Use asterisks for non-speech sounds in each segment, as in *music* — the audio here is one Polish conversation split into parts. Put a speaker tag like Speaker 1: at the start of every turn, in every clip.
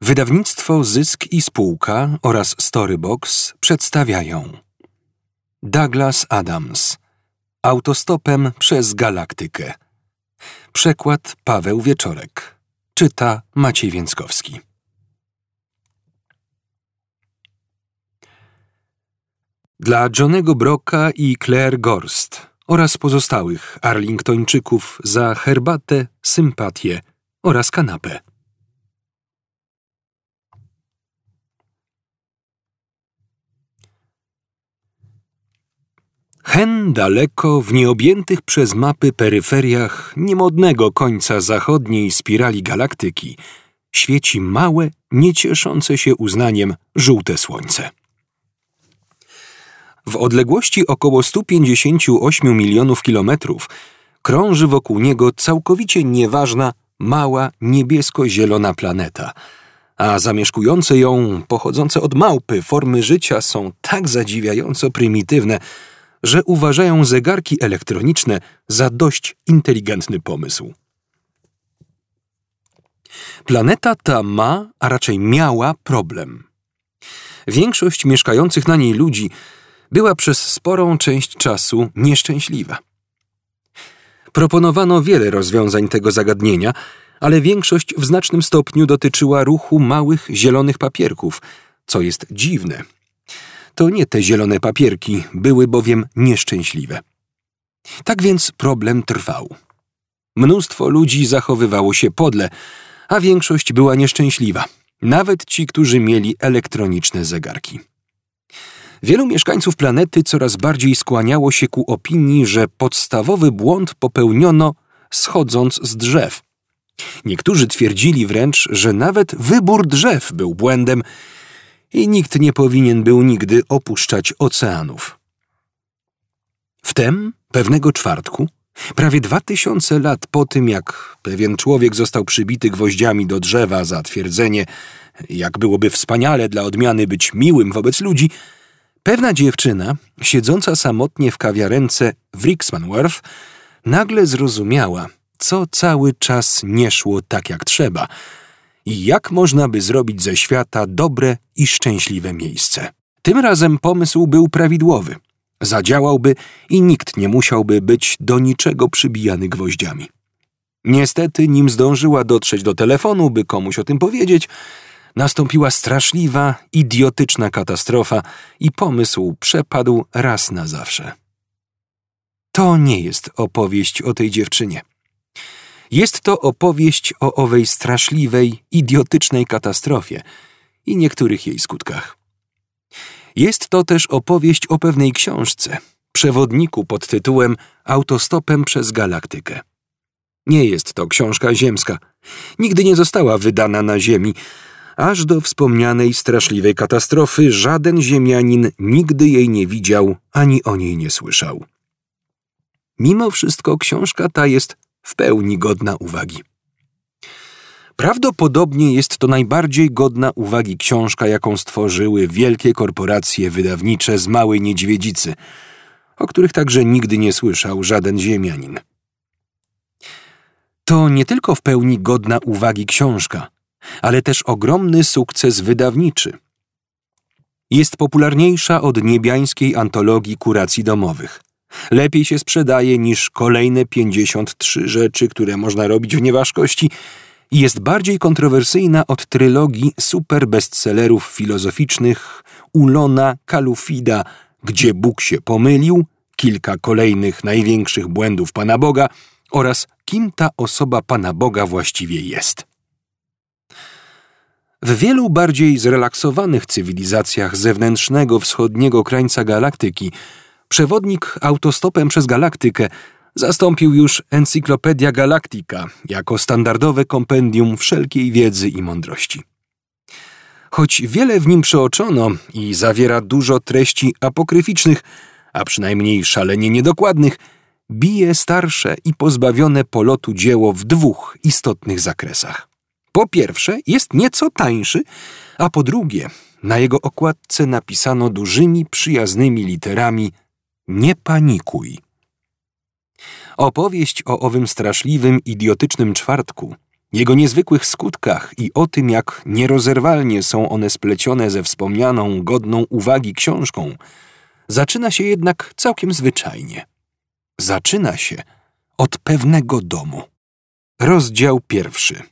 Speaker 1: Wydawnictwo Zysk i Spółka oraz Storybox przedstawiają Douglas Adams Autostopem przez Galaktykę. Przekład Paweł Wieczorek. Czyta Maciej Więckowski. Dla Johnego Broka i Claire Gorst oraz pozostałych Arlingtończyków za herbatę, sympatię oraz kanapę. Hen daleko w nieobjętych przez mapy peryferiach niemodnego końca zachodniej spirali galaktyki świeci małe, niecieszące się uznaniem żółte słońce. W odległości około 158 milionów kilometrów krąży wokół niego całkowicie nieważna, mała, niebiesko-zielona planeta, a zamieszkujące ją, pochodzące od małpy, formy życia są tak zadziwiająco prymitywne, że uważają zegarki elektroniczne za dość inteligentny pomysł. Planeta ta ma, a raczej miała problem. Większość mieszkających na niej ludzi była przez sporą część czasu nieszczęśliwa. Proponowano wiele rozwiązań tego zagadnienia, ale większość w znacznym stopniu dotyczyła ruchu małych zielonych papierków, co jest dziwne – to nie te zielone papierki były bowiem nieszczęśliwe. Tak więc problem trwał. Mnóstwo ludzi zachowywało się podle, a większość była nieszczęśliwa, nawet ci, którzy mieli elektroniczne zegarki. Wielu mieszkańców planety coraz bardziej skłaniało się ku opinii, że podstawowy błąd popełniono schodząc z drzew. Niektórzy twierdzili wręcz, że nawet wybór drzew był błędem i nikt nie powinien był nigdy opuszczać oceanów. Wtem, pewnego czwartku, prawie dwa tysiące lat po tym, jak pewien człowiek został przybity gwoździami do drzewa za twierdzenie, jak byłoby wspaniale dla odmiany być miłym wobec ludzi, pewna dziewczyna, siedząca samotnie w kawiarence w Rixmanworth, nagle zrozumiała, co cały czas nie szło tak jak trzeba – i jak można by zrobić ze świata dobre i szczęśliwe miejsce. Tym razem pomysł był prawidłowy. Zadziałałby i nikt nie musiałby być do niczego przybijany gwoździami. Niestety, nim zdążyła dotrzeć do telefonu, by komuś o tym powiedzieć, nastąpiła straszliwa, idiotyczna katastrofa i pomysł przepadł raz na zawsze. To nie jest opowieść o tej dziewczynie. Jest to opowieść o owej straszliwej, idiotycznej katastrofie i niektórych jej skutkach. Jest to też opowieść o pewnej książce, przewodniku pod tytułem Autostopem przez Galaktykę. Nie jest to książka ziemska. Nigdy nie została wydana na Ziemi. Aż do wspomnianej straszliwej katastrofy żaden ziemianin nigdy jej nie widział ani o niej nie słyszał. Mimo wszystko książka ta jest w pełni godna uwagi. Prawdopodobnie jest to najbardziej godna uwagi książka, jaką stworzyły wielkie korporacje wydawnicze z Małej Niedźwiedzicy, o których także nigdy nie słyszał żaden ziemianin. To nie tylko w pełni godna uwagi książka, ale też ogromny sukces wydawniczy. Jest popularniejsza od niebiańskiej antologii kuracji domowych lepiej się sprzedaje niż kolejne 53 rzeczy, które można robić w nieważkości i jest bardziej kontrowersyjna od trylogii super bestsellerów filozoficznych Ulona Kalufida, gdzie Bóg się pomylił, kilka kolejnych największych błędów Pana Boga oraz kim ta osoba Pana Boga właściwie jest. W wielu bardziej zrelaksowanych cywilizacjach zewnętrznego wschodniego krańca galaktyki przewodnik autostopem przez galaktykę zastąpił już Encyklopedia Galactica jako standardowe kompendium wszelkiej wiedzy i mądrości. Choć wiele w nim przeoczono i zawiera dużo treści apokryficznych, a przynajmniej szalenie niedokładnych, bije starsze i pozbawione polotu dzieło w dwóch istotnych zakresach. Po pierwsze, jest nieco tańszy, a po drugie, na jego okładce napisano dużymi, przyjaznymi literami nie panikuj. Opowieść o owym straszliwym, idiotycznym czwartku jego niezwykłych skutkach i o tym, jak nierozerwalnie są one splecione ze wspomnianą, godną uwagi książką, zaczyna się jednak całkiem zwyczajnie. Zaczyna się od pewnego domu. Rozdział pierwszy.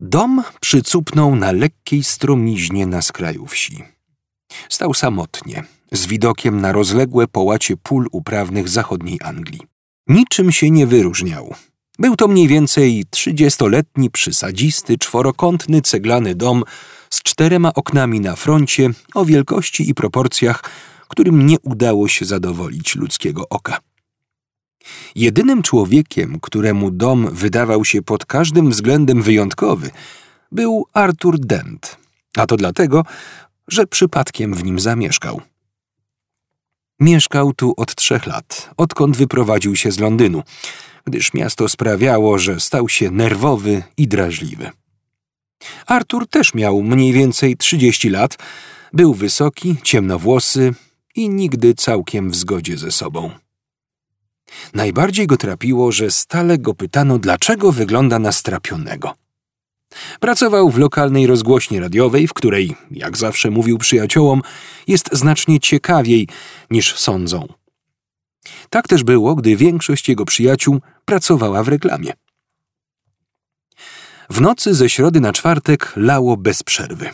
Speaker 1: Dom przycupnął na lekkiej stromiźnie na skraju wsi. Stał samotnie, z widokiem na rozległe połacie pól uprawnych zachodniej Anglii. Niczym się nie wyróżniał. Był to mniej więcej trzydziestoletni, przysadzisty, czworokątny ceglany dom z czterema oknami na froncie o wielkości i proporcjach, którym nie udało się zadowolić ludzkiego oka. Jedynym człowiekiem, któremu dom wydawał się pod każdym względem wyjątkowy, był Arthur Dent, a to dlatego, że przypadkiem w nim zamieszkał. Mieszkał tu od trzech lat, odkąd wyprowadził się z Londynu, gdyż miasto sprawiało, że stał się nerwowy i drażliwy. Arthur też miał mniej więcej trzydzieści lat, był wysoki, ciemnowłosy i nigdy całkiem w zgodzie ze sobą. Najbardziej go trapiło, że stale go pytano, dlaczego wygląda na strapionego. Pracował w lokalnej rozgłośni radiowej, w której, jak zawsze mówił przyjaciołom, jest znacznie ciekawiej niż sądzą. Tak też było, gdy większość jego przyjaciół pracowała w reklamie. W nocy ze środy na czwartek lało bez przerwy.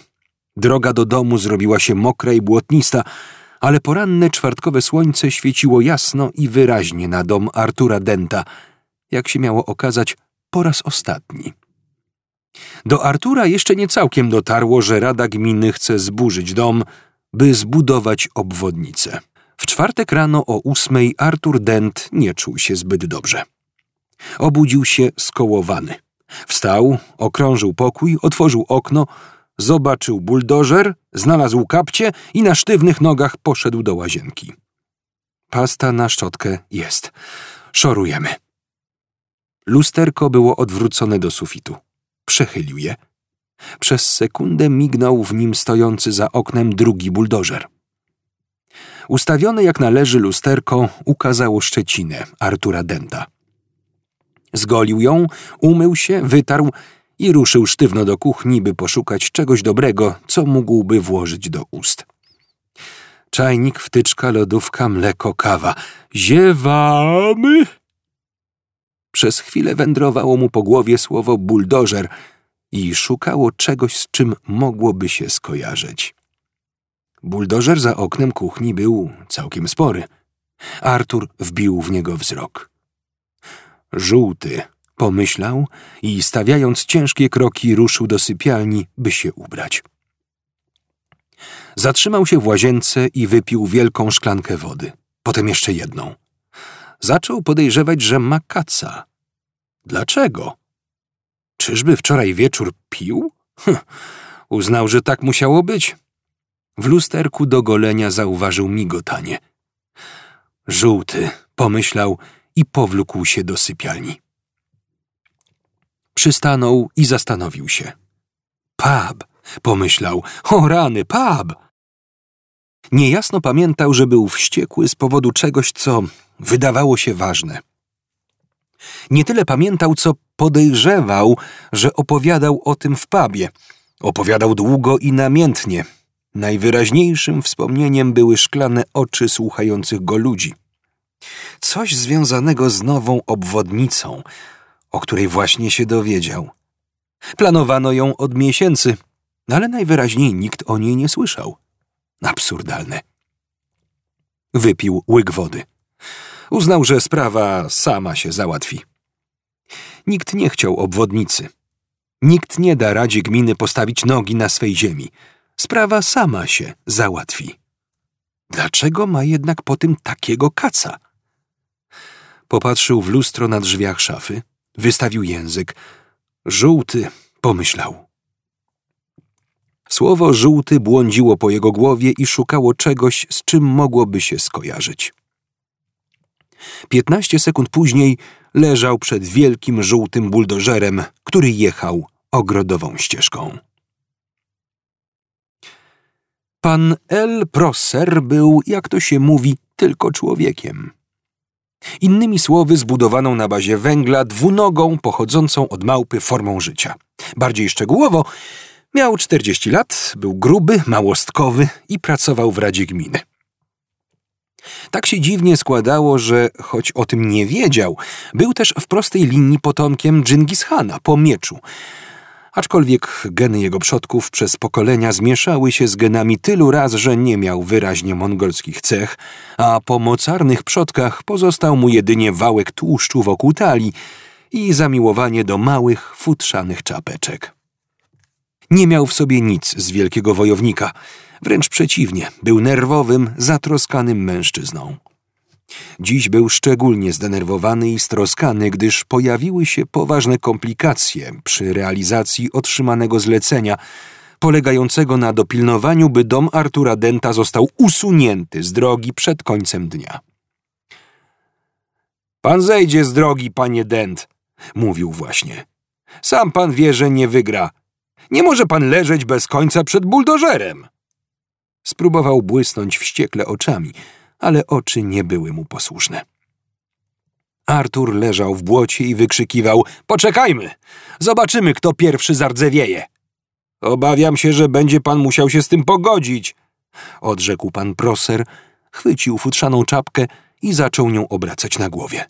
Speaker 1: Droga do domu zrobiła się mokra i błotnista, ale poranne czwartkowe słońce świeciło jasno i wyraźnie na dom Artura Denta, jak się miało okazać po raz ostatni. Do Artura jeszcze nie całkiem dotarło, że Rada Gminy chce zburzyć dom, by zbudować obwodnicę. W czwartek rano o ósmej Artur Dent nie czuł się zbyt dobrze. Obudził się skołowany. Wstał, okrążył pokój, otworzył okno, zobaczył buldożer, znalazł kapcie i na sztywnych nogach poszedł do łazienki. Pasta na szczotkę jest. Szorujemy. Lusterko było odwrócone do sufitu. Przechylił je. Przez sekundę mignął w nim stojący za oknem drugi buldożer. Ustawione jak należy lusterko ukazało szczecinę Artura Denta. Zgolił ją, umył się, wytarł i ruszył sztywno do kuchni, by poszukać czegoś dobrego, co mógłby włożyć do ust. Czajnik, wtyczka, lodówka, mleko, kawa. Ziewamy! Przez chwilę wędrowało mu po głowie słowo buldożer i szukało czegoś, z czym mogłoby się skojarzyć. Buldożer za oknem kuchni był całkiem spory. Artur wbił w niego wzrok. Żółty, pomyślał i stawiając ciężkie kroki ruszył do sypialni, by się ubrać. Zatrzymał się w łazience i wypił wielką szklankę wody, potem jeszcze jedną. Zaczął podejrzewać, że ma kaca. Dlaczego? Czyżby wczoraj wieczór pił? Hm, uznał, że tak musiało być. W lusterku do golenia zauważył migotanie. Żółty, pomyślał i powlókł się do sypialni. Przystanął i zastanowił się. Pub, pomyślał. O rany, pub! Niejasno pamiętał, że był wściekły z powodu czegoś, co wydawało się ważne. Nie tyle pamiętał, co podejrzewał, że opowiadał o tym w pubie. Opowiadał długo i namiętnie. Najwyraźniejszym wspomnieniem były szklane oczy słuchających go ludzi. Coś związanego z nową obwodnicą, o której właśnie się dowiedział. Planowano ją od miesięcy, ale najwyraźniej nikt o niej nie słyszał. Absurdalne. Wypił łyk wody. Uznał, że sprawa sama się załatwi. Nikt nie chciał obwodnicy. Nikt nie da Radzie Gminy postawić nogi na swej ziemi. Sprawa sama się załatwi. Dlaczego ma jednak po tym takiego kaca? Popatrzył w lustro na drzwiach szafy, wystawił język. Żółty, pomyślał. Słowo żółty błądziło po jego głowie i szukało czegoś, z czym mogłoby się skojarzyć. Piętnaście sekund później leżał przed wielkim żółtym buldożerem, który jechał ogrodową ścieżką. Pan L. Prosser był, jak to się mówi, tylko człowiekiem. Innymi słowy, zbudowaną na bazie węgla dwunogą pochodzącą od małpy formą życia. Bardziej szczegółowo, miał 40 lat, był gruby, małostkowy i pracował w Radzie Gminy. Tak się dziwnie składało, że choć o tym nie wiedział, był też w prostej linii potomkiem Dżingis Hana po mieczu. Aczkolwiek geny jego przodków przez pokolenia zmieszały się z genami tylu raz, że nie miał wyraźnie mongolskich cech, a po mocarnych przodkach pozostał mu jedynie wałek tłuszczu wokół talii i zamiłowanie do małych, futrzanych czapeczek. Nie miał w sobie nic z wielkiego wojownika – Wręcz przeciwnie, był nerwowym, zatroskanym mężczyzną. Dziś był szczególnie zdenerwowany i stroskany, gdyż pojawiły się poważne komplikacje przy realizacji otrzymanego zlecenia, polegającego na dopilnowaniu, by dom Artura Denta został usunięty z drogi przed końcem dnia. Pan zejdzie z drogi, panie Dent, mówił właśnie. Sam pan wie, że nie wygra. Nie może pan leżeć bez końca przed buldożerem. Spróbował błysnąć wściekle oczami, ale oczy nie były mu posłuszne. Artur leżał w błocie i wykrzykiwał: Poczekajmy! Zobaczymy, kto pierwszy zardzewieje. Obawiam się, że będzie pan musiał się z tym pogodzić, odrzekł pan proser, chwycił futrzaną czapkę i zaczął nią obracać na głowie.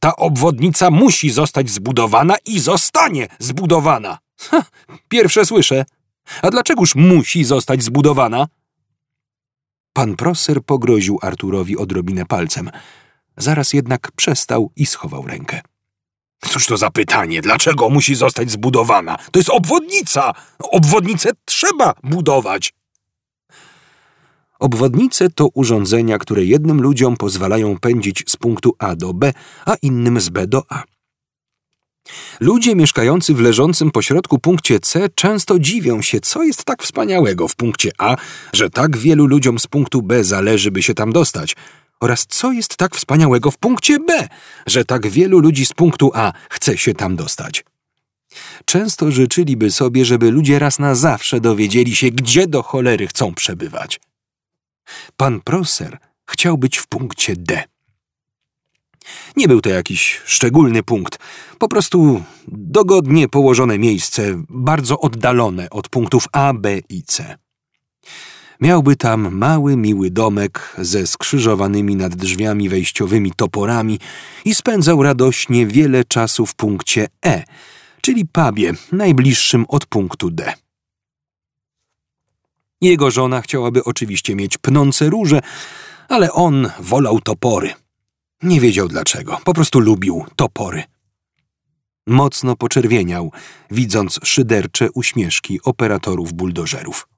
Speaker 1: Ta obwodnica musi zostać zbudowana i zostanie zbudowana. Pierwsze słyszę. A dlaczegoż musi zostać zbudowana? Pan proser pogroził Arturowi odrobinę palcem. Zaraz jednak przestał i schował rękę. Cóż to za pytanie? Dlaczego musi zostać zbudowana? To jest obwodnica! Obwodnicę trzeba budować! Obwodnice to urządzenia, które jednym ludziom pozwalają pędzić z punktu A do B, a innym z B do A. Ludzie mieszkający w leżącym pośrodku punkcie C często dziwią się, co jest tak wspaniałego w punkcie A, że tak wielu ludziom z punktu B zależy, by się tam dostać, oraz co jest tak wspaniałego w punkcie B, że tak wielu ludzi z punktu A chce się tam dostać. Często życzyliby sobie, żeby ludzie raz na zawsze dowiedzieli się, gdzie do cholery chcą przebywać. Pan Proser chciał być w punkcie D. Nie był to jakiś szczególny punkt, po prostu dogodnie położone miejsce, bardzo oddalone od punktów A, B i C. Miałby tam mały, miły domek ze skrzyżowanymi nad drzwiami wejściowymi toporami i spędzał radośnie wiele czasu w punkcie E, czyli pubie najbliższym od punktu D. Jego żona chciałaby oczywiście mieć pnące róże, ale on wolał topory – nie wiedział dlaczego, po prostu lubił topory. Mocno poczerwieniał, widząc szydercze uśmieszki operatorów buldożerów.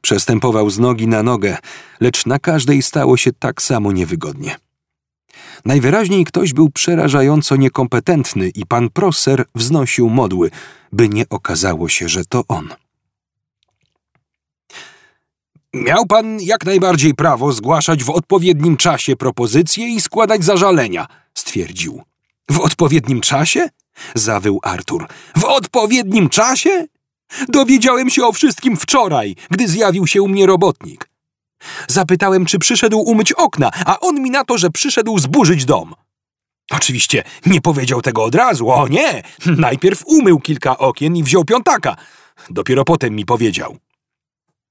Speaker 1: Przestępował z nogi na nogę, lecz na każdej stało się tak samo niewygodnie. Najwyraźniej ktoś był przerażająco niekompetentny i pan Prosser wznosił modły, by nie okazało się, że to on. Miał pan jak najbardziej prawo zgłaszać w odpowiednim czasie propozycje i składać zażalenia, stwierdził. W odpowiednim czasie? zawył Artur. W odpowiednim czasie? Dowiedziałem się o wszystkim wczoraj, gdy zjawił się u mnie robotnik. Zapytałem, czy przyszedł umyć okna, a on mi na to, że przyszedł zburzyć dom. Oczywiście nie powiedział tego od razu, o nie! Najpierw umył kilka okien i wziął piątaka. Dopiero potem mi powiedział.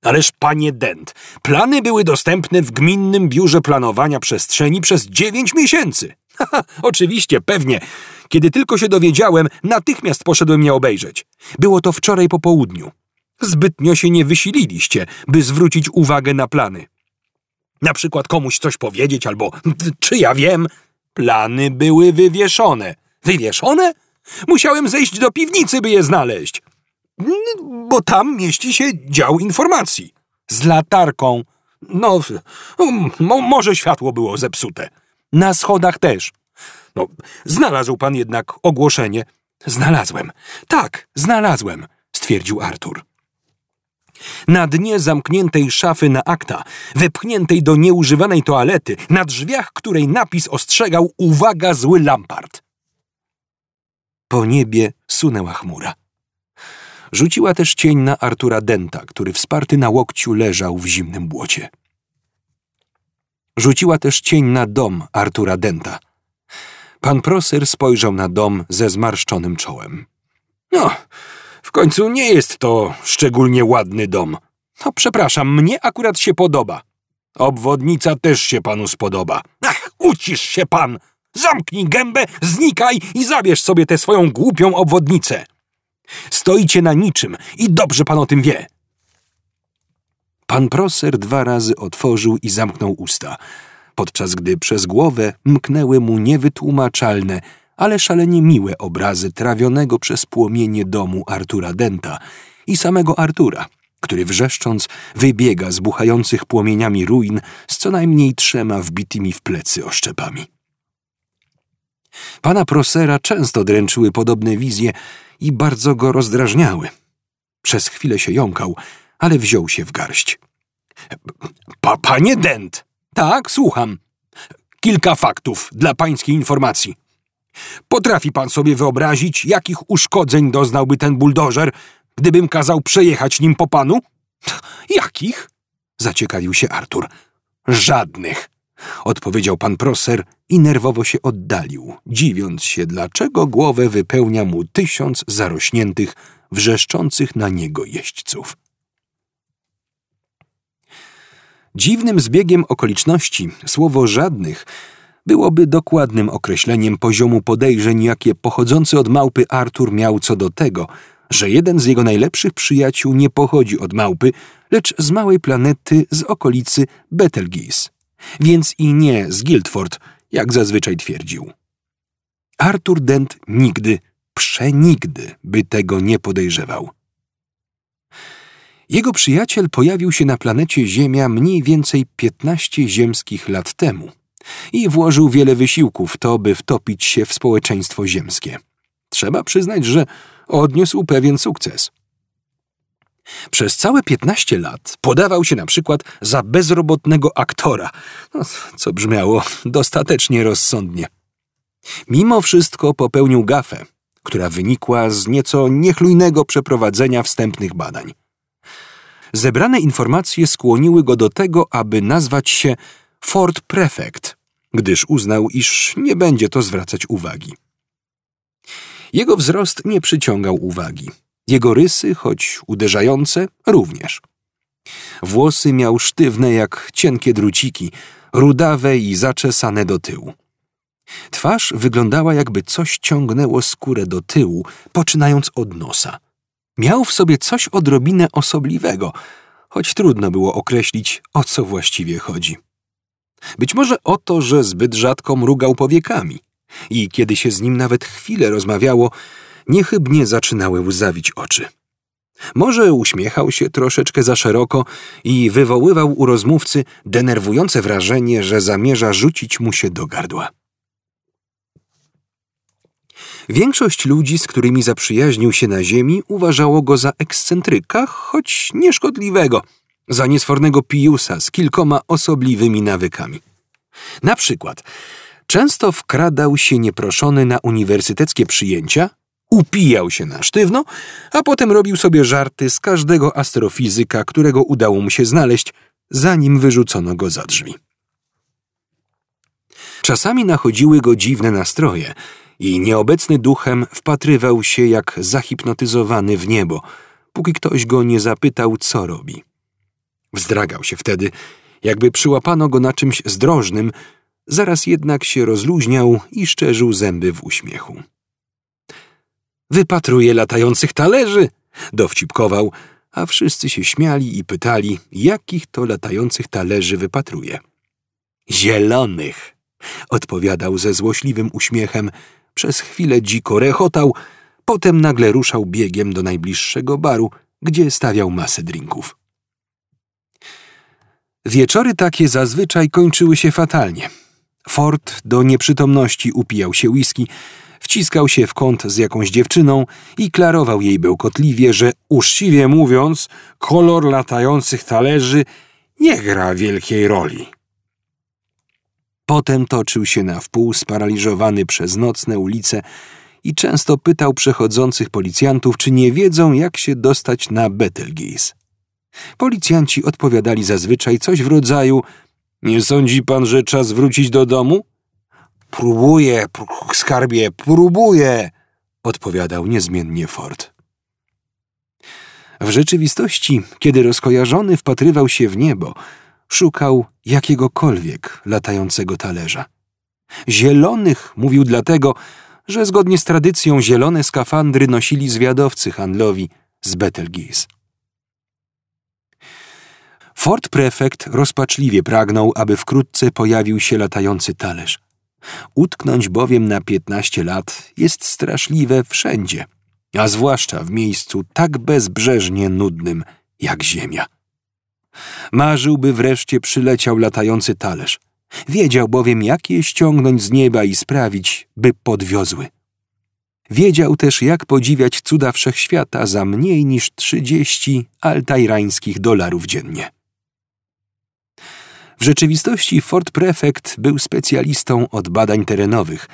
Speaker 1: Ależ, panie Dent, plany były dostępne w Gminnym Biurze Planowania Przestrzeni przez dziewięć miesięcy. *laughs* Oczywiście, pewnie. Kiedy tylko się dowiedziałem, natychmiast poszedłem je obejrzeć. Było to wczoraj po południu. Zbytnio się nie wysililiście, by zwrócić uwagę na plany. Na przykład komuś coś powiedzieć albo, *laughs* czy ja wiem, plany były wywieszone. Wywieszone? Musiałem zejść do piwnicy, by je znaleźć bo tam mieści się dział informacji. Z latarką. No, mo może światło było zepsute. Na schodach też. No, znalazł pan jednak ogłoszenie. Znalazłem. Tak, znalazłem, stwierdził Artur. Na dnie zamkniętej szafy na akta, wepchniętej do nieużywanej toalety, na drzwiach której napis ostrzegał uwaga zły Lampart. Po niebie sunęła chmura. Rzuciła też cień na Artura Denta, który wsparty na łokciu leżał w zimnym błocie. Rzuciła też cień na dom Artura Denta. Pan Proser spojrzał na dom ze zmarszczonym czołem. No, w końcu nie jest to szczególnie ładny dom. No, przepraszam, mnie akurat się podoba. Obwodnica też się panu spodoba. Ach, ucisz się pan! Zamknij gębę, znikaj i zabierz sobie tę swoją głupią obwodnicę. Stoicie na niczym i dobrze pan o tym wie. Pan proser dwa razy otworzył i zamknął usta, podczas gdy przez głowę mknęły mu niewytłumaczalne, ale szalenie miłe obrazy trawionego przez płomienie domu Artura Denta i samego Artura, który wrzeszcząc wybiega z buchających płomieniami ruin z co najmniej trzema wbitymi w plecy oszczepami. Pana Prosera często dręczyły podobne wizje i bardzo go rozdrażniały. Przez chwilę się jąkał, ale wziął się w garść. Pa, panie Dent! Tak, słucham. Kilka faktów dla pańskiej informacji. Potrafi pan sobie wyobrazić, jakich uszkodzeń doznałby ten buldożer, gdybym kazał przejechać nim po panu? Jakich? Zaciekawił się Artur. Żadnych, odpowiedział pan proser i nerwowo się oddalił, dziwiąc się, dlaczego głowę wypełnia mu tysiąc zarośniętych, wrzeszczących na niego jeźdźców. Dziwnym zbiegiem okoliczności słowo żadnych byłoby dokładnym określeniem poziomu podejrzeń, jakie pochodzący od małpy Artur miał co do tego, że jeden z jego najlepszych przyjaciół nie pochodzi od małpy, lecz z małej planety z okolicy Betelgeuse, więc i nie z Guildford, jak zazwyczaj twierdził. Artur Dent nigdy, przenigdy by tego nie podejrzewał. Jego przyjaciel pojawił się na planecie Ziemia mniej więcej 15 ziemskich lat temu i włożył wiele wysiłków w to, by wtopić się w społeczeństwo ziemskie. Trzeba przyznać, że odniósł pewien sukces. Przez całe 15 lat podawał się na przykład za bezrobotnego aktora, no, co brzmiało dostatecznie rozsądnie. Mimo wszystko popełnił gafę, która wynikła z nieco niechlujnego przeprowadzenia wstępnych badań. Zebrane informacje skłoniły go do tego, aby nazwać się Ford Prefect, gdyż uznał, iż nie będzie to zwracać uwagi. Jego wzrost nie przyciągał uwagi. Jego rysy, choć uderzające, również. Włosy miał sztywne jak cienkie druciki, rudawe i zaczesane do tyłu. Twarz wyglądała jakby coś ciągnęło skórę do tyłu, poczynając od nosa. Miał w sobie coś odrobinę osobliwego, choć trudno było określić, o co właściwie chodzi. Być może o to, że zbyt rzadko mrugał powiekami i kiedy się z nim nawet chwilę rozmawiało, niechybnie zaczynały łzawić oczy. Może uśmiechał się troszeczkę za szeroko i wywoływał u rozmówcy denerwujące wrażenie, że zamierza rzucić mu się do gardła. Większość ludzi, z którymi zaprzyjaźnił się na ziemi, uważało go za ekscentryka, choć nieszkodliwego, za niesfornego pijusa z kilkoma osobliwymi nawykami. Na przykład, często wkradał się nieproszony na uniwersyteckie przyjęcia, upijał się na sztywno, a potem robił sobie żarty z każdego astrofizyka, którego udało mu się znaleźć, zanim wyrzucono go za drzwi. Czasami nachodziły go dziwne nastroje – i nieobecny duchem wpatrywał się jak zahipnotyzowany w niebo, póki ktoś go nie zapytał, co robi. Wzdragał się wtedy, jakby przyłapano go na czymś zdrożnym, zaraz jednak się rozluźniał i szczerzył zęby w uśmiechu. Wypatruje latających talerzy, dowcipkował, a wszyscy się śmiali i pytali, jakich to latających talerzy wypatruje. Zielonych, odpowiadał ze złośliwym uśmiechem, przez chwilę dziko rechotał, potem nagle ruszał biegiem do najbliższego baru, gdzie stawiał masę drinków. Wieczory takie zazwyczaj kończyły się fatalnie. Ford do nieprzytomności upijał się whisky, wciskał się w kąt z jakąś dziewczyną i klarował jej bełkotliwie, że uczciwie mówiąc, kolor latających talerzy nie gra wielkiej roli. Potem toczył się na wpół sparaliżowany przez nocne ulice i często pytał przechodzących policjantów, czy nie wiedzą, jak się dostać na Betelgeuse. Policjanci odpowiadali zazwyczaj coś w rodzaju Nie sądzi pan, że czas wrócić do domu?
Speaker 2: Próbuję, pr- skarbie, próbuję, odpowiadał niezmiennie Ford.
Speaker 1: W rzeczywistości, kiedy rozkojarzony wpatrywał się w niebo, szukał jakiegokolwiek latającego talerza. Zielonych mówił dlatego, że zgodnie z tradycją zielone skafandry nosili zwiadowcy handlowi z Betelgeuse. Fort Prefekt rozpaczliwie pragnął, aby wkrótce pojawił się latający talerz. Utknąć bowiem na piętnaście lat jest straszliwe wszędzie, a zwłaszcza w miejscu tak bezbrzeżnie nudnym jak ziemia. Marzył, by wreszcie przyleciał latający talerz. Wiedział bowiem, jak je ściągnąć z nieba i sprawić, by podwiozły. Wiedział też, jak podziwiać cuda wszechświata za mniej niż trzydzieści altajrańskich dolarów dziennie. W rzeczywistości Fort Prefect był specjalistą od badań terenowych,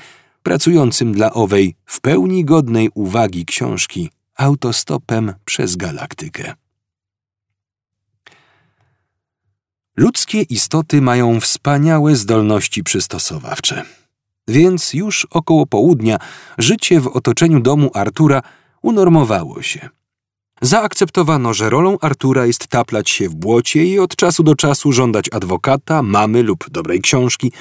Speaker 1: pracującym dla owej w pełni godnej uwagi książki autostopem przez galaktykę. Ludzkie istoty mają wspaniałe zdolności przystosowawcze. Więc już około południa życie w otoczeniu domu Artura unormowało się. Zaakceptowano, że rolą Artura jest taplać się w błocie i od czasu do czasu żądać adwokata, mamy lub dobrej książki.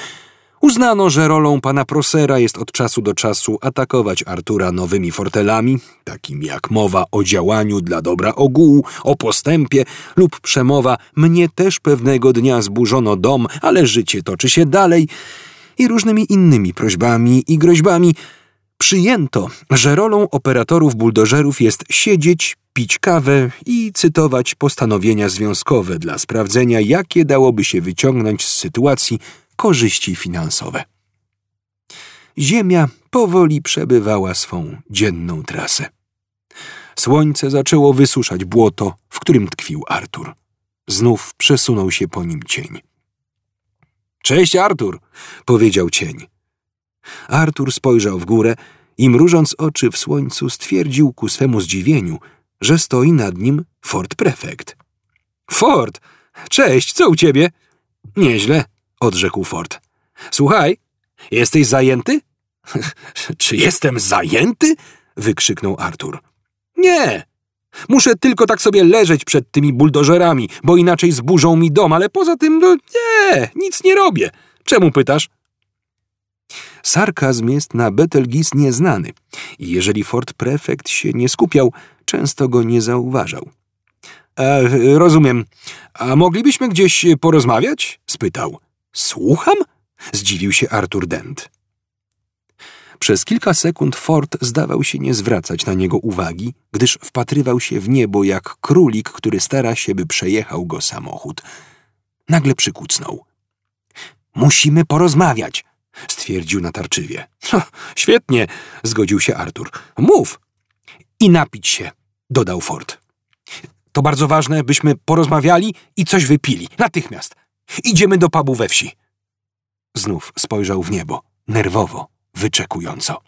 Speaker 1: Uznano, że rolą pana Prosera jest od czasu do czasu atakować Artura nowymi fortelami, takimi jak mowa o działaniu dla dobra ogółu, o postępie lub przemowa mnie też pewnego dnia zburzono dom, ale życie toczy się dalej i różnymi innymi prośbami i groźbami. Przyjęto, że rolą operatorów buldożerów jest siedzieć, pić kawę i cytować postanowienia związkowe dla sprawdzenia, jakie dałoby się wyciągnąć z sytuacji korzyści finansowe. Ziemia powoli przebywała swą dzienną trasę. Słońce zaczęło wysuszać błoto, w którym tkwił Artur. Znów przesunął się po nim cień. Cześć, Artur, powiedział cień. Artur spojrzał w górę i mrużąc oczy w słońcu stwierdził ku swemu zdziwieniu, że stoi nad nim Fort Prefekt. Fort, cześć, co u ciebie? Nieźle, odrzekł Ford. Słuchaj, jesteś zajęty? *laughs* Czy jestem zajęty? wykrzyknął Artur. Nie. Muszę tylko tak sobie leżeć przed tymi buldożerami, bo inaczej zburzą mi dom, ale poza tym, no nie, nic nie robię. Czemu pytasz? Sarkazm jest na Betelgeuse nieznany i jeżeli Fort Prefekt się nie skupiał, często go nie zauważał. E, rozumiem. A moglibyśmy gdzieś porozmawiać? spytał. Słucham? Zdziwił się Arthur Dent. Przez kilka sekund Ford zdawał się nie zwracać na niego uwagi, gdyż wpatrywał się w niebo jak królik, który stara się, by przejechał go samochód. Nagle przykucnął. Musimy porozmawiać, stwierdził natarczywie. *laughs* Świetnie, zgodził się Artur. Mów. I napić się, dodał Ford. To bardzo ważne, byśmy porozmawiali i coś wypili. Natychmiast. Idziemy do pubu we wsi. Znów spojrzał w niebo, nerwowo, wyczekująco.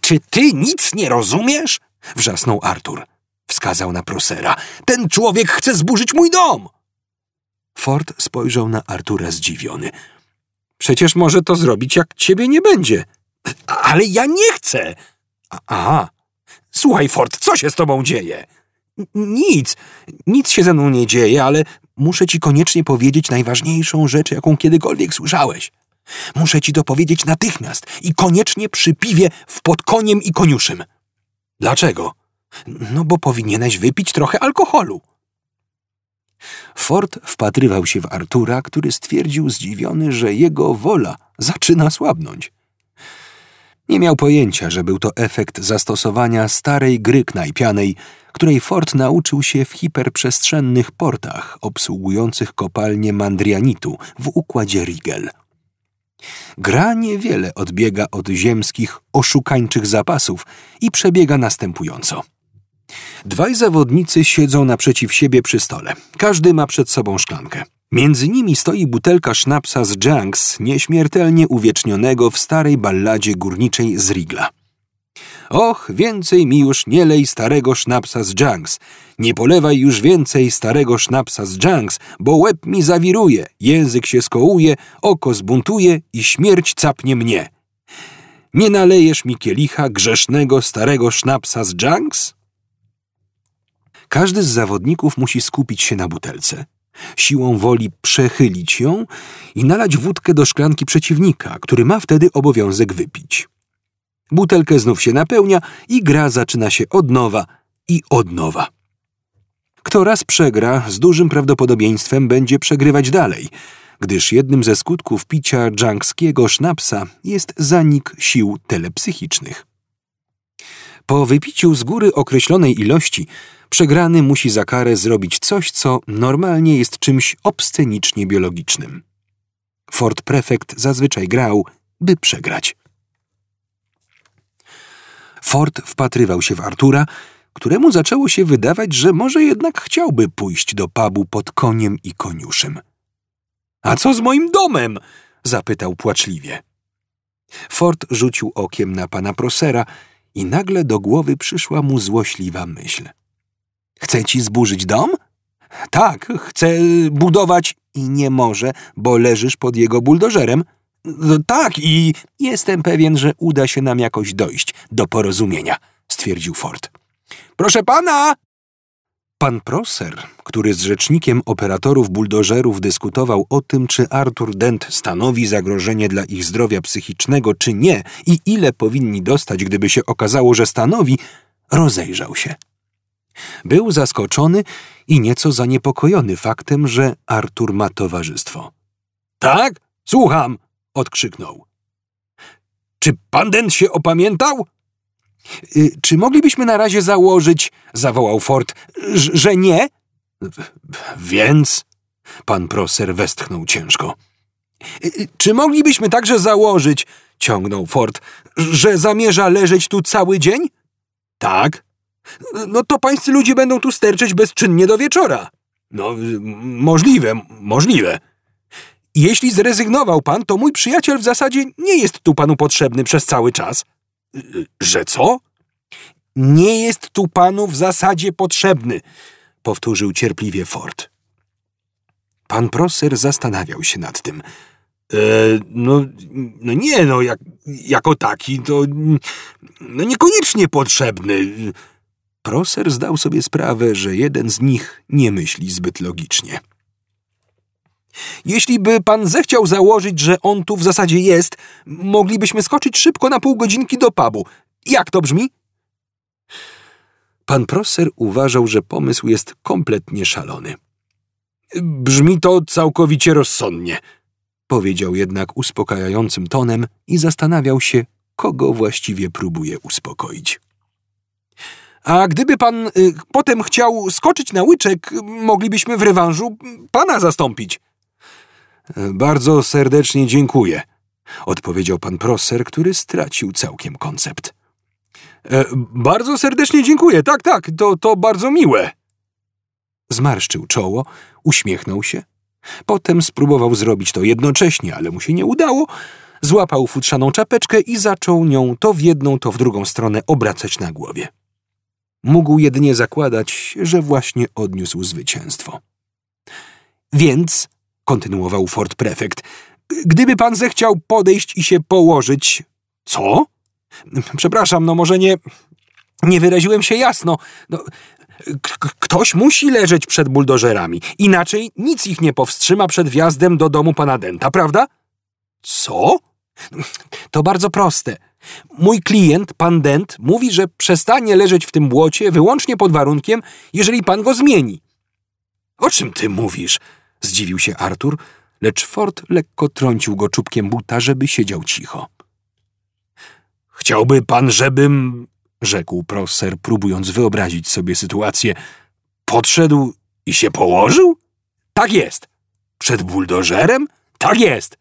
Speaker 1: Czy ty nic nie rozumiesz? wrzasnął Artur. Wskazał na prosera. Ten człowiek chce zburzyć mój dom! Ford spojrzał na Artura zdziwiony. Przecież może to zrobić, jak ciebie nie będzie. Ale ja nie chcę. Aha. Słuchaj, Ford, co się z tobą dzieje? Nic, nic się ze mną nie dzieje, ale muszę ci koniecznie powiedzieć najważniejszą rzecz, jaką kiedykolwiek słyszałeś. Muszę ci to powiedzieć natychmiast i koniecznie przy piwie w podkoniem i koniuszym. Dlaczego? No bo powinieneś wypić trochę alkoholu. Ford wpatrywał się w Artura, który stwierdził zdziwiony, że jego wola zaczyna słabnąć. Nie miał pojęcia, że był to efekt zastosowania starej gry knajpianej, której Ford nauczył się w hiperprzestrzennych portach obsługujących kopalnię mandrianitu w układzie Rigel. Gra niewiele odbiega od ziemskich, oszukańczych zapasów i przebiega następująco. Dwaj zawodnicy siedzą naprzeciw siebie przy stole. Każdy ma przed sobą szklankę. Między nimi stoi butelka sznapsa z Junks, nieśmiertelnie uwiecznionego w starej balladzie górniczej z Rigla. Och, więcej mi już nie lej starego sznapsa z Junks. Nie polewaj już więcej starego sznapsa z Junks, bo łeb mi zawiruje, język się skołuje, oko zbuntuje i śmierć capnie mnie. Nie nalejesz mi kielicha grzesznego starego sznapsa z Junks? Każdy z zawodników musi skupić się na butelce. Siłą woli przechylić ją i nalać wódkę do szklanki przeciwnika, który ma wtedy obowiązek wypić. Butelkę znów się napełnia i gra zaczyna się od nowa i od nowa. Kto raz przegra, z dużym prawdopodobieństwem będzie przegrywać dalej, gdyż jednym ze skutków picia dżankskiego sznapsa jest zanik sił telepsychicznych. Po wypiciu z góry określonej ilości, przegrany musi za karę zrobić coś, co normalnie jest czymś obscenicznie biologicznym. Fort Prefekt zazwyczaj grał, by przegrać. Ford wpatrywał się w Artura, któremu zaczęło się wydawać, że może jednak chciałby pójść do pubu pod koniem i koniuszym. A co z moim domem? zapytał płaczliwie. Ford rzucił okiem na pana Prosera i nagle do głowy przyszła mu złośliwa myśl. Chce ci zburzyć dom? Tak, chce budować i nie może, bo leżysz pod jego buldożerem. No tak, i jestem pewien, że uda się nam jakoś dojść do porozumienia, stwierdził Ford. Proszę pana! Pan Prosser, który z rzecznikiem operatorów buldożerów dyskutował o tym, czy Arthur Dent stanowi zagrożenie dla ich zdrowia psychicznego, czy nie, i ile powinni dostać, gdyby się okazało, że stanowi, rozejrzał się. Był zaskoczony i nieco zaniepokojony faktem, że Artur ma towarzystwo. Tak? Słucham! odkrzyknął. Czy pan Dent się opamiętał? Y, czy moglibyśmy na razie założyć, zawołał Ford, że nie? Więc? Pan Prosser westchnął ciężko. Y, czy moglibyśmy także założyć, ciągnął Ford, że zamierza leżeć tu cały dzień? Tak. No to pańscy ludzie będą tu sterczeć bezczynnie do wieczora. No, możliwe, możliwe. Jeśli zrezygnował pan, to mój przyjaciel w zasadzie nie jest tu panu potrzebny przez cały czas. Że co? Nie jest tu panu w zasadzie potrzebny, powtórzył cierpliwie Ford. Pan Prosser zastanawiał się nad tym. E, no, no nie, no, jak, jako taki to no niekoniecznie potrzebny. Prosser zdał sobie sprawę, że jeden z nich nie myśli zbyt logicznie. Jeśli by pan zechciał założyć, że on tu w zasadzie jest, moglibyśmy skoczyć szybko na pół godzinki do pubu. Jak to brzmi? Pan Prosser uważał, że pomysł jest kompletnie szalony. Brzmi to całkowicie rozsądnie, powiedział jednak uspokajającym tonem i zastanawiał się, kogo właściwie próbuje uspokoić. A gdyby pan y, potem chciał skoczyć na łyczek, moglibyśmy w rewanżu pana zastąpić. Bardzo serdecznie dziękuję, odpowiedział pan Prosser, który stracił całkiem koncept. E, bardzo serdecznie dziękuję, tak, tak, to, to bardzo miłe. Zmarszczył czoło, uśmiechnął się. Potem spróbował zrobić to jednocześnie, ale mu się nie udało. Złapał futrzaną czapeczkę i zaczął nią to w jedną, to w drugą stronę obracać na głowie. Mógł jedynie zakładać, że właśnie odniósł zwycięstwo. Więc kontynuował Ford Prefekt. Gdyby pan zechciał podejść i się położyć. Co? Przepraszam, no może nie. Nie wyraziłem się jasno. No, ktoś musi leżeć przed buldożerami, inaczej nic ich nie powstrzyma przed wjazdem do domu pana Denta, prawda? Co? To bardzo proste. Mój klient, pan Dent, mówi, że przestanie leżeć w tym błocie wyłącznie pod warunkiem, jeżeli pan go zmieni. O czym ty mówisz? Zdziwił się Artur, lecz Ford lekko trącił go czubkiem buta, żeby siedział cicho. Chciałby pan, żebym, rzekł Prosser, próbując wyobrazić sobie sytuację, podszedł i się położył? Tak jest. Przed buldożerem? Tak jest.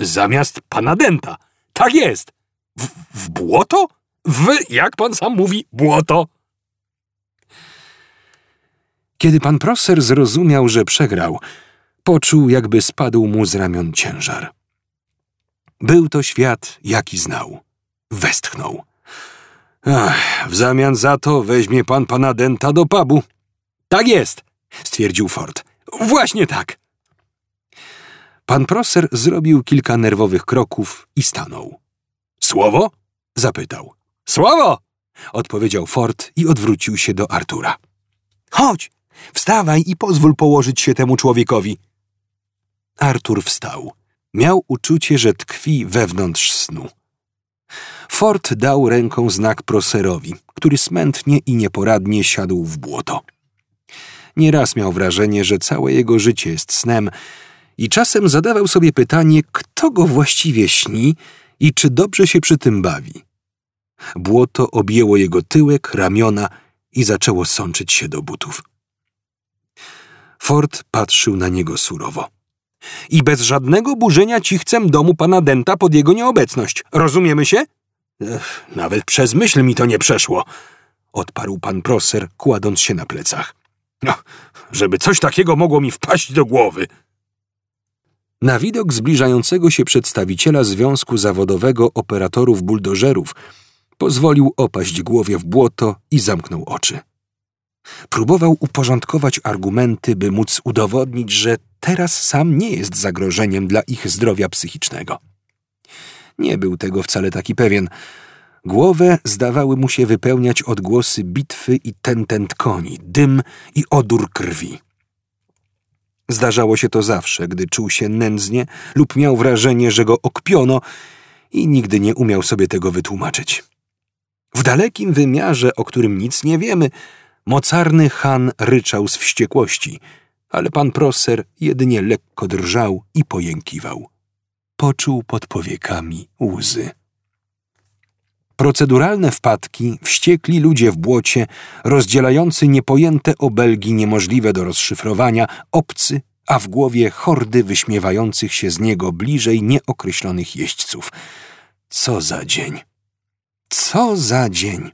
Speaker 1: Zamiast pana Denta? Tak jest. W, w błoto? W, jak pan sam mówi, błoto. Kiedy pan Prosser zrozumiał, że przegrał, poczuł, jakby spadł mu z ramion ciężar. Był to świat, jaki znał. Westchnął.
Speaker 2: Ach, w zamian za to weźmie pan pana Denta do pubu.
Speaker 1: Tak jest, stwierdził Ford. Właśnie tak. Pan Prosser zrobił kilka nerwowych kroków i stanął.
Speaker 2: Słowo?
Speaker 1: Zapytał.
Speaker 2: Słowo!
Speaker 1: Odpowiedział Ford i odwrócił się do Artura.
Speaker 2: Chodź, wstawaj i pozwól położyć się temu człowiekowi.
Speaker 1: Artur wstał. Miał uczucie, że tkwi wewnątrz snu. Ford dał ręką znak Proserowi, który smętnie i nieporadnie siadł w błoto. Nieraz miał wrażenie, że całe jego życie jest snem i czasem zadawał sobie pytanie, kto go właściwie śni i czy dobrze się przy tym bawi. Błoto objęło jego tyłek, ramiona i zaczęło sączyć się do butów. Ford patrzył na niego surowo.
Speaker 2: I bez żadnego burzenia cichcem domu pana Denta pod jego nieobecność. Rozumiemy się?
Speaker 1: Ech, nawet przez myśl mi to nie przeszło, odparł pan Prosser, kładąc się na plecach.
Speaker 2: No, żeby coś takiego mogło mi wpaść do głowy.
Speaker 1: Na widok zbliżającego się przedstawiciela Związku Zawodowego Operatorów Buldożerów pozwolił opaść głowie w błoto i zamknął oczy. Próbował uporządkować argumenty, by móc udowodnić, że teraz sam nie jest zagrożeniem dla ich zdrowia psychicznego. Nie był tego wcale taki pewien. Głowę zdawały mu się wypełniać odgłosy bitwy i tentent koni, dym i odór krwi. Zdarzało się to zawsze, gdy czuł się nędznie lub miał wrażenie, że go okpiono i nigdy nie umiał sobie tego wytłumaczyć. W dalekim wymiarze, o którym nic nie wiemy, mocarny Han ryczał z wściekłości, ale pan Prosser jedynie lekko drżał i pojękiwał. Poczuł pod powiekami łzy. Proceduralne wpadki, wściekli ludzie w błocie, rozdzielający niepojęte obelgi niemożliwe do rozszyfrowania, obcy, a w głowie hordy wyśmiewających się z niego bliżej nieokreślonych jeźdźców. Co za dzień! Co za dzień!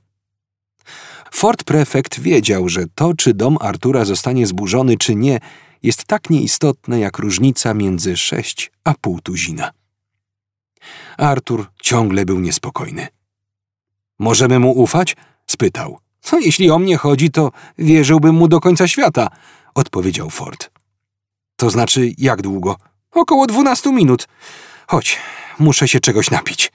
Speaker 1: Fort Prefekt wiedział, że to, czy dom Artura zostanie zburzony, czy nie, jest tak nieistotne jak różnica między sześć a pół tuzina. Artur ciągle był niespokojny. Możemy mu ufać? spytał. No, jeśli o mnie chodzi, to wierzyłbym mu do końca świata, odpowiedział Ford. To znaczy, jak długo? Około dwunastu minut. Chodź, muszę się czegoś napić.